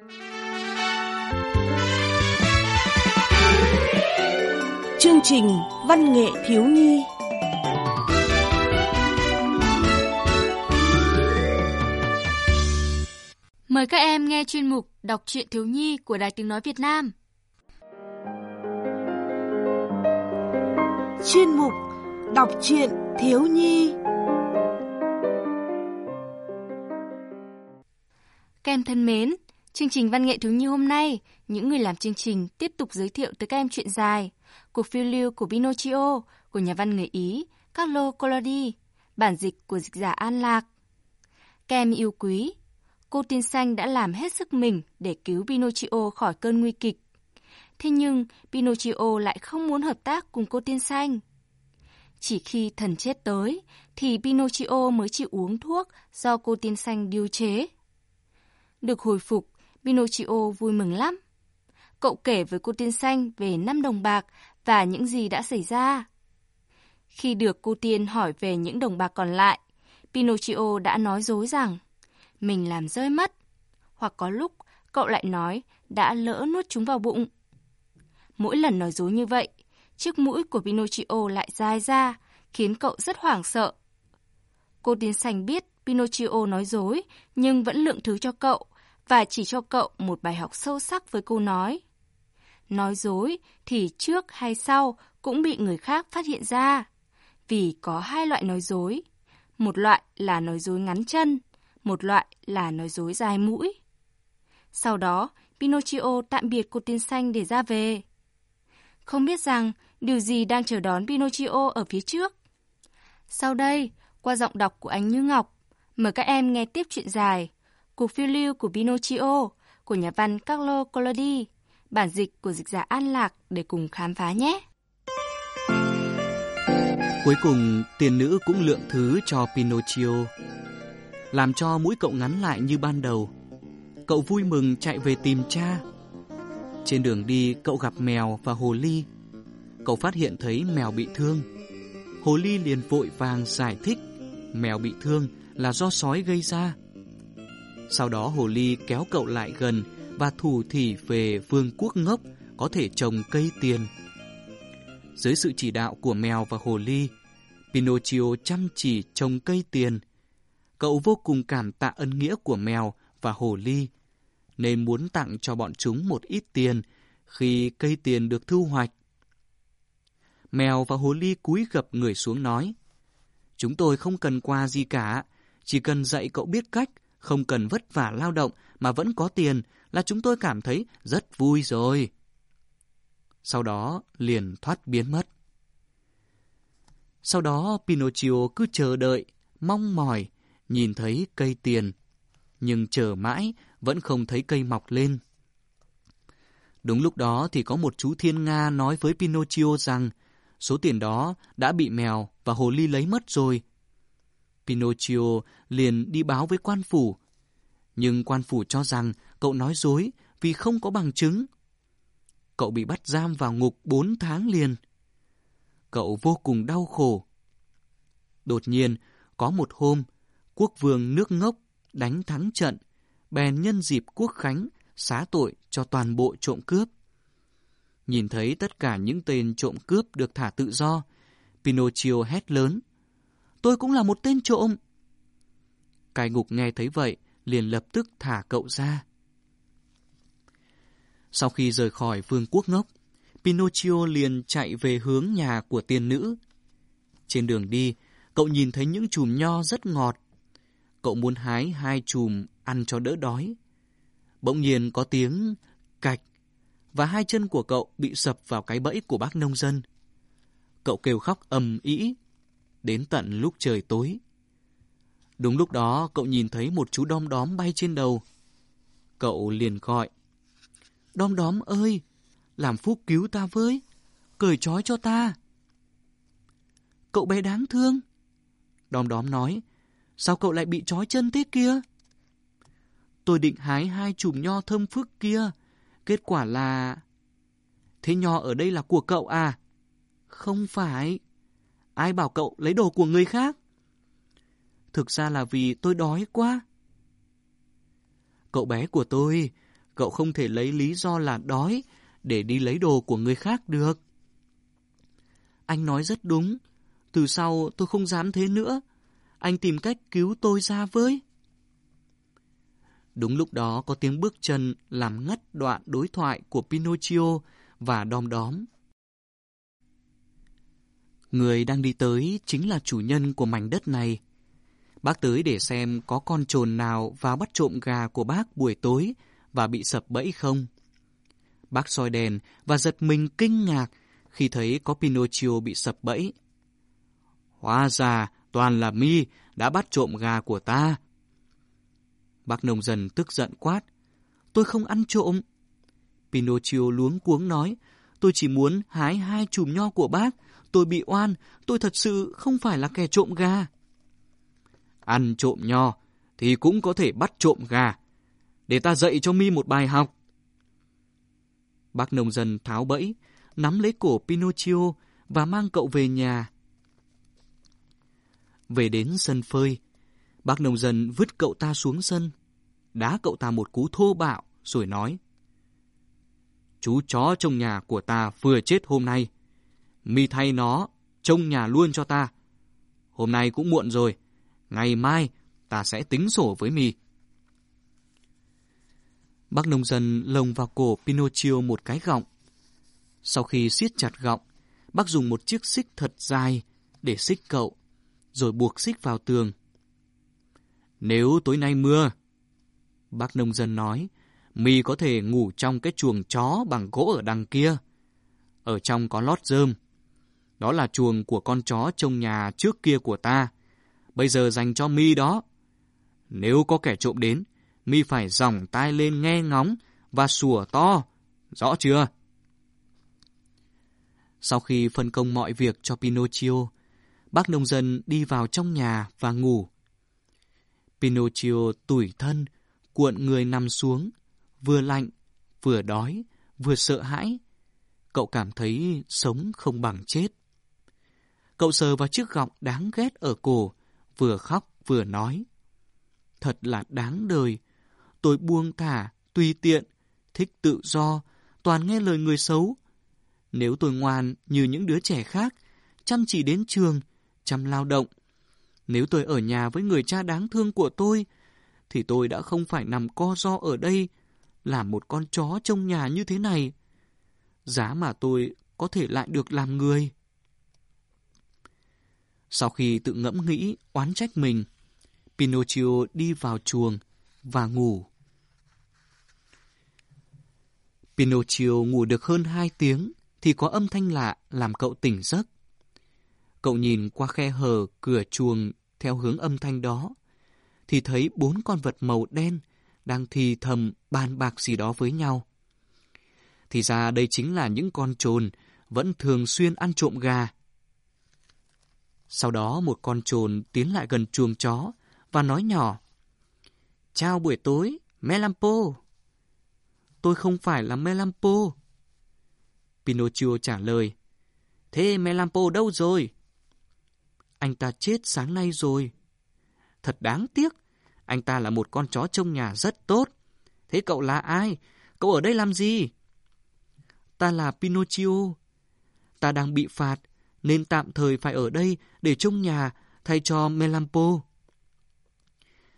Chương trình Văn nghệ thiếu nhi Mời các em nghe chuyên mục Đọc truyện thiếu nhi của Đài Tiếng Nói Việt Nam. Chuyên mục Đọc truyện thiếu nhi Các em thân mến, chương trình Văn nghệ thiếu nhi hôm nay, những người làm chương trình tiếp tục giới thiệu tới các em chuyện dài, cuộc phiêu lưu của Pinocchio của nhà văn người Ý Carlo Collodi, bản dịch của dịch giả An Lạc. Các em yêu quý, cô tiên xanh đã làm hết sức mình để cứu Pinocchio khỏi cơn nguy kịch. Thế nhưng Pinocchio lại không muốn hợp tác cùng cô tiên xanh. Chỉ khi thần chết tới thì Pinocchio mới chịu uống thuốc do cô tiên xanh điều chế. Được hồi phục, Pinocchio vui mừng lắm. Cậu kể với cô tiên xanh về năm đồng bạc và những gì đã xảy ra. Khi được cô tiên hỏi về những đồng bạc còn lại, Pinocchio đã nói dối rằng mình làm rơi mất. Hoặc có lúc cậu lại nói đã lỡ nuốt chúng vào bụng. Mỗi lần nói dối như vậy, chiếc mũi của Pinocchio lại dài ra, khiến cậu rất hoảng sợ. Cô tiên xanh biết Pinocchio nói dối, nhưng vẫn lượng thứ cho cậu và chỉ cho cậu một bài học sâu sắc với câu nói. Nói dối thì trước hay sau cũng bị người khác phát hiện ra. Vì có hai loại nói dối. Một loại là nói dối ngắn chân, một loại là nói dối dài mũi. Sau đó, Pinocchio tạm biệt cô tiên xanh để ra về. Không biết rằng điều gì đang chờ đón Pinocchio ở phía trước. Sau đây, qua giọng đọc của anh Như Ngọc, mời các em nghe tiếp chuyện dài Cuộc phiêu lưu của Pinocchio của nhà văn Carlo Collodi, bản dịch của dịch giả An Lạc để cùng khám phá nhé. Cuối cùng, tiền nữ cũng lượng thứ cho Pinocchio, làm cho mũi cậu ngắn lại như ban đầu. Cậu vui mừng chạy về tìm cha. Trên đường đi, cậu gặp mèo và hồ ly. Cậu phát hiện thấy mèo bị thương. Hồ ly liền vội vàng giải thích mèo bị thương là do sói gây ra. Sau đó hồ ly kéo cậu lại gần và thủ thỉ về vương quốc ngốc có thể trồng cây tiền. Dưới sự chỉ đạo của mèo và hồ ly, Pinocchio chăm chỉ trồng cây tiền. Cậu vô cùng cảm tạ ân nghĩa của mèo và hồ ly, nên muốn tặng cho bọn chúng một ít tiền khi cây tiền được thu hoạch. Mèo và hồ ly cúi gập người xuống nói, Chúng tôi không cần quà gì cả, chỉ cần dạy cậu biết cách, không cần vất vả lao động mà vẫn có tiền là chúng tôi cảm thấy rất vui rồi. Sau đó liền thoát biến mất. Sau đó Pinocchio cứ chờ đợi, mong mỏi, nhìn thấy cây tiền. Nhưng chờ mãi vẫn không thấy cây mọc lên. Đúng lúc đó thì có một chú thiên Nga nói với Pinocchio rằng số tiền đó đã bị mèo và hồ ly lấy mất rồi. Pinocchio liền đi báo với quan phủ. Nhưng quan phủ cho rằng cậu nói dối vì không có bằng chứng. Cậu bị bắt giam vào ngục 4 tháng liền. Cậu vô cùng đau khổ. Đột nhiên, có một hôm, quốc vương nước ngốc đánh thắng trận, bèn nhân dịp quốc khánh xá tội cho toàn bộ trộm cướp. Nhìn thấy tất cả những tên trộm cướp được thả tự do, Pinocchio hét lớn. Tôi cũng là một tên trộm. Cai ngục nghe thấy vậy, liền lập tức thả cậu ra. Sau khi rời khỏi vương quốc ngốc, Pinocchio liền chạy về hướng nhà của tiên nữ. Trên đường đi, cậu nhìn thấy những chùm nho rất ngọt. Cậu muốn hái hai chùm ăn cho đỡ đói. Bỗng nhiên có tiếng cạch và hai chân của cậu bị sập vào cái bẫy của bác nông dân. Cậu kêu khóc ầm ĩ đến tận lúc trời tối. Đúng lúc đó cậu nhìn thấy một chú đom đóm bay trên đầu. Cậu liền gọi. Đom đóm ơi, làm phúc cứu ta với, cởi trói cho ta. Cậu bé đáng thương. Đom đóm nói, sao cậu lại bị trói chân thế kia? Tôi định hái hai chùm nho thơm phức kia, kết quả là... Thế nho ở đây là của cậu à? Không phải. Ai bảo cậu lấy đồ của người khác? Thực ra là vì tôi đói quá. Cậu bé của tôi, cậu không thể lấy lý do là đói để đi lấy đồ của người khác được. Anh nói rất đúng. Từ sau tôi không dám thế nữa. Anh tìm cách cứu tôi ra với. Đúng lúc đó có tiếng bước chân làm ngắt đoạn đối thoại của Pinocchio và đom đóm. Người đang đi tới chính là chủ nhân của mảnh đất này. Bác tới để xem có con trồn nào vào bắt trộm gà của bác buổi tối và bị sập bẫy không. Bác soi đèn và giật mình kinh ngạc khi thấy có Pinocchio bị sập bẫy. Hóa ra toàn là mi đã bắt trộm gà của ta. Bác nông dân tức giận quát. Tôi không ăn trộm. Pinocchio luống cuống nói. Tôi chỉ muốn hái hai chùm nho của bác. Tôi bị oan. Tôi thật sự không phải là kẻ trộm gà. Ăn trộm nho thì cũng có thể bắt trộm gà. Để ta dạy cho mi một bài học. Bác nông dân tháo bẫy, nắm lấy cổ Pinocchio và mang cậu về nhà. Về đến sân phơi, bác nông dân vứt cậu ta xuống sân, đá cậu ta một cú thô bạo rồi nói Chú chó trong nhà của ta vừa chết hôm nay, mi thay nó trông nhà luôn cho ta. Hôm nay cũng muộn rồi, ngày mai ta sẽ tính sổ với mi. Bác nông dân lồng vào cổ Pinocchio một cái gọng. Sau khi siết chặt gọng, bác dùng một chiếc xích thật dài để xích cậu, rồi buộc xích vào tường. Nếu tối nay mưa, bác nông dân nói, mi có thể ngủ trong cái chuồng chó bằng gỗ ở đằng kia. Ở trong có lót rơm. Đó là chuồng của con chó trong nhà trước kia của ta. Bây giờ dành cho mi đó. Nếu có kẻ trộm đến, mi phải dòng tai lên nghe ngóng và sủa to. Rõ chưa? Sau khi phân công mọi việc cho Pinocchio, bác nông dân đi vào trong nhà và ngủ. Pinocchio tủi thân, cuộn người nằm xuống, vừa lạnh, vừa đói, vừa sợ hãi. Cậu cảm thấy sống không bằng chết. Cậu sờ vào chiếc gọng đáng ghét ở cổ, vừa khóc vừa nói. Thật là đáng đời. Tôi buông thả, tùy tiện, thích tự do, toàn nghe lời người xấu. Nếu tôi ngoan như những đứa trẻ khác, chăm chỉ đến trường, chăm lao động. Nếu tôi ở nhà với người cha đáng thương của tôi, thì tôi đã không phải nằm co ro ở đây, làm một con chó trong nhà như thế này. Giá mà tôi có thể lại được làm người. Sau khi tự ngẫm nghĩ, oán trách mình, Pinocchio đi vào chuồng và ngủ. Pinocchio ngủ được hơn hai tiếng thì có âm thanh lạ làm cậu tỉnh giấc. Cậu nhìn qua khe hở cửa chuồng theo hướng âm thanh đó, thì thấy bốn con vật màu đen đang thì thầm bàn bạc gì đó với nhau. Thì ra đây chính là những con trồn vẫn thường xuyên ăn trộm gà. Sau đó một con trồn tiến lại gần chuồng chó và nói nhỏ. Chào buổi tối, Melampo. Tôi không phải là Melampo. Pinocchio trả lời. Thế Melampo đâu rồi? Anh ta chết sáng nay rồi. Thật đáng tiếc. Anh ta là một con chó trông nhà rất tốt. Thế cậu là ai? Cậu ở đây làm gì? Ta là Pinocchio. Ta đang bị phạt, nên tạm thời phải ở đây để trông nhà thay cho Melampo.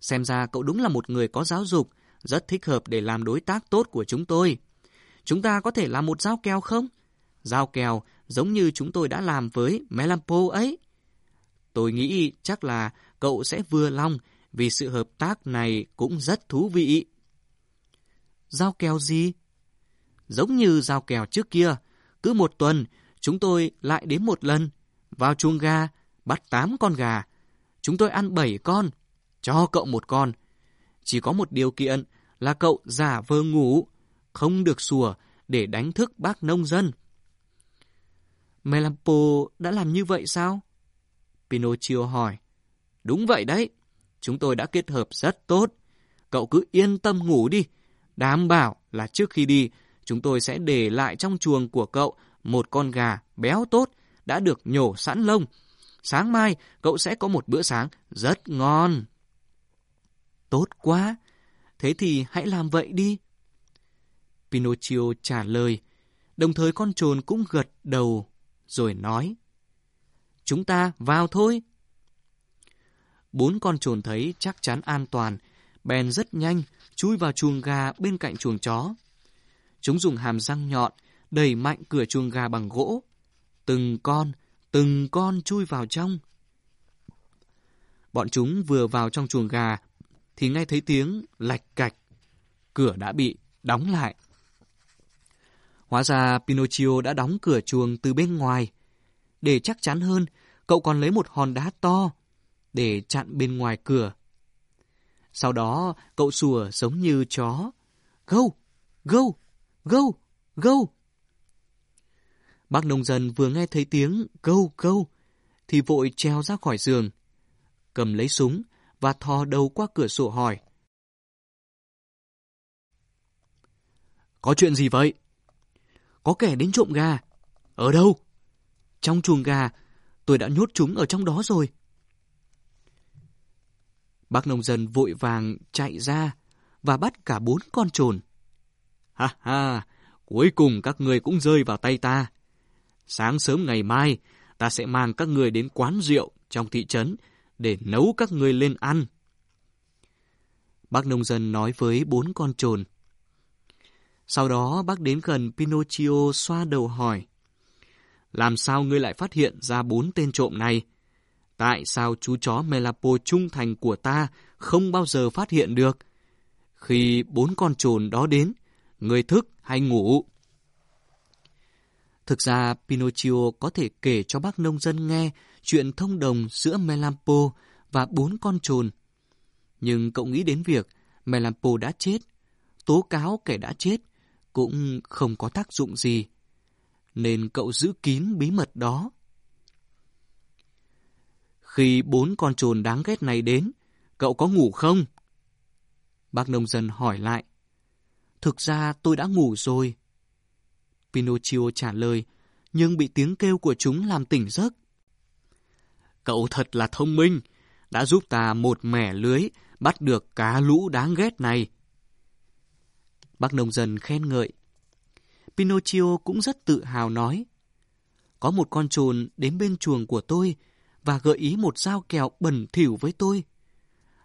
Xem ra cậu đúng là một người có giáo dục, rất thích hợp để làm đối tác tốt của chúng tôi. Chúng ta có thể làm một giao kèo không? Giao kèo giống như chúng tôi đã làm với Melampo ấy. Tôi nghĩ chắc là cậu sẽ vừa lòng vì sự hợp tác này cũng rất thú vị. Giao kèo gì? Giống như giao kèo trước kia, cứ một tuần chúng tôi lại đến một lần, vào chuồng gà, bắt tám con gà. Chúng tôi ăn bảy con, cho cậu một con. Chỉ có một điều kiện là cậu giả vờ ngủ, không được sủa để đánh thức bác nông dân. Melampo đã làm như vậy sao? Pinocchio hỏi. Đúng vậy đấy, chúng tôi đã kết hợp rất tốt. Cậu cứ yên tâm ngủ đi, đảm bảo là trước khi đi, chúng tôi sẽ để lại trong chuồng của cậu một con gà béo tốt, đã được nhổ sẵn lông. Sáng mai, cậu sẽ có một bữa sáng rất ngon. Tốt quá, thế thì hãy làm vậy đi. Pinocchio trả lời, đồng thời con trồn cũng gật đầu rồi nói. Chúng ta vào thôi. Bốn con trồn thấy chắc chắn an toàn, bèn rất nhanh chui vào chuồng gà bên cạnh chuồng chó. Chúng dùng hàm răng nhọn, đẩy mạnh cửa chuồng gà bằng gỗ. Từng con, từng con chui vào trong. Bọn chúng vừa vào trong chuồng gà, thì nghe thấy tiếng lạch cạch. Cửa đã bị đóng lại. Hóa ra Pinocchio đã đóng cửa chuồng từ bên ngoài. Để chắc chắn hơn, cậu còn lấy một hòn đá to để chặn bên ngoài cửa. Sau đó, cậu sủa giống như chó. Gâu! Gâu! Gâu! Gâu! Bác nông dân vừa nghe thấy tiếng gâu gâu thì vội treo ra khỏi giường, cầm lấy súng và thò đầu qua cửa sổ hỏi. Có chuyện gì vậy? Có kẻ đến trộm gà. Ở đâu? Trong chuồng gà, tôi đã nhốt chúng ở trong đó rồi. Bác nông dân vội vàng chạy ra và bắt cả bốn con trồn. Ha ha, cuối cùng các người cũng rơi vào tay ta. Sáng sớm ngày mai, ta sẽ mang các người đến quán rượu trong thị trấn để nấu các người lên ăn. Bác nông dân nói với bốn con trồn. Sau đó bác đến gần Pinocchio xoa đầu hỏi. Làm sao ngươi lại phát hiện ra bốn tên trộm này? Tại sao chú chó Melapo trung thành của ta không bao giờ phát hiện được? Khi bốn con trồn đó đến, người thức hay ngủ? Thực ra, Pinocchio có thể kể cho bác nông dân nghe chuyện thông đồng giữa Melampo và bốn con trồn. Nhưng cậu nghĩ đến việc Melampo đã chết, tố cáo kẻ đã chết cũng không có tác dụng gì. Nên cậu giữ kín bí mật đó. Khi bốn con trồn đáng ghét này đến, cậu có ngủ không? Bác nông dân hỏi lại. Thực ra tôi đã ngủ rồi. Pinocchio trả lời, nhưng bị tiếng kêu của chúng làm tỉnh giấc. Cậu thật là thông minh, đã giúp ta một mẻ lưới bắt được cá lũ đáng ghét này. Bác nông dân khen ngợi. Pinocchio cũng rất tự hào nói. Có một con trồn đến bên chuồng của tôi và gợi ý một dao kẹo bẩn thỉu với tôi.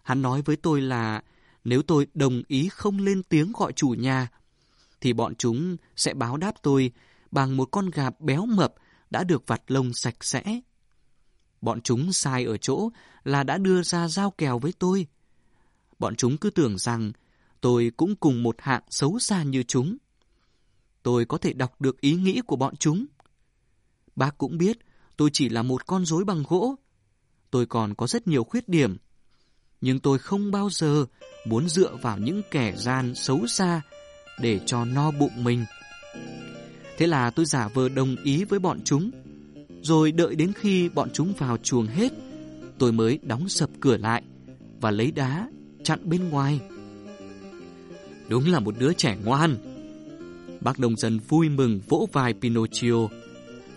Hắn nói với tôi là nếu tôi đồng ý không lên tiếng gọi chủ nhà, thì bọn chúng sẽ báo đáp tôi bằng một con gà béo mập đã được vặt lông sạch sẽ. Bọn chúng sai ở chỗ là đã đưa ra giao kèo với tôi. Bọn chúng cứ tưởng rằng tôi cũng cùng một hạng xấu xa như chúng. Tôi có thể đọc được ý nghĩ của bọn chúng. Bác cũng biết tôi chỉ là một con rối bằng gỗ. Tôi còn có rất nhiều khuyết điểm. Nhưng tôi không bao giờ muốn dựa vào những kẻ gian xấu xa để cho no bụng mình. Thế là tôi giả vờ đồng ý với bọn chúng. Rồi đợi đến khi bọn chúng vào chuồng hết, tôi mới đóng sập cửa lại và lấy đá chặn bên ngoài. Đúng là một đứa trẻ ngoan. Bác nông dân vui mừng vỗ vai Pinocchio.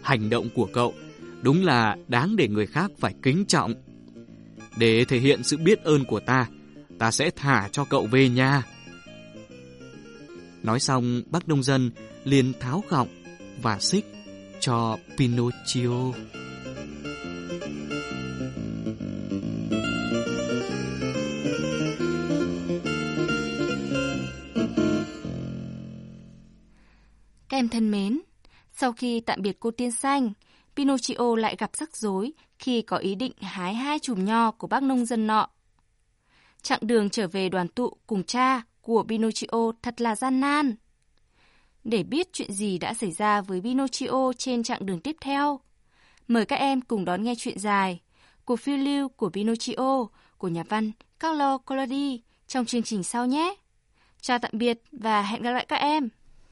Hành động của cậu đúng là đáng để người khác phải kính trọng. Để thể hiện sự biết ơn của ta, ta sẽ thả cho cậu về nhà. Nói xong, bác nông dân liền tháo gọng và xích cho Pinocchio. Các em thân mến, sau khi tạm biệt cô tiên xanh, Pinocchio lại gặp rắc rối khi có ý định hái hai chùm nho của bác nông dân nọ. Chặng đường trở về đoàn tụ cùng cha của Pinocchio thật là gian nan. Để biết chuyện gì đã xảy ra với Pinocchio trên chặng đường tiếp theo, mời các em cùng đón nghe chuyện dài Cuộc phiêu lưu của Pinocchio của nhà văn Carlo Collodi trong chương trình sau nhé. Chào tạm biệt và hẹn gặp lại các em.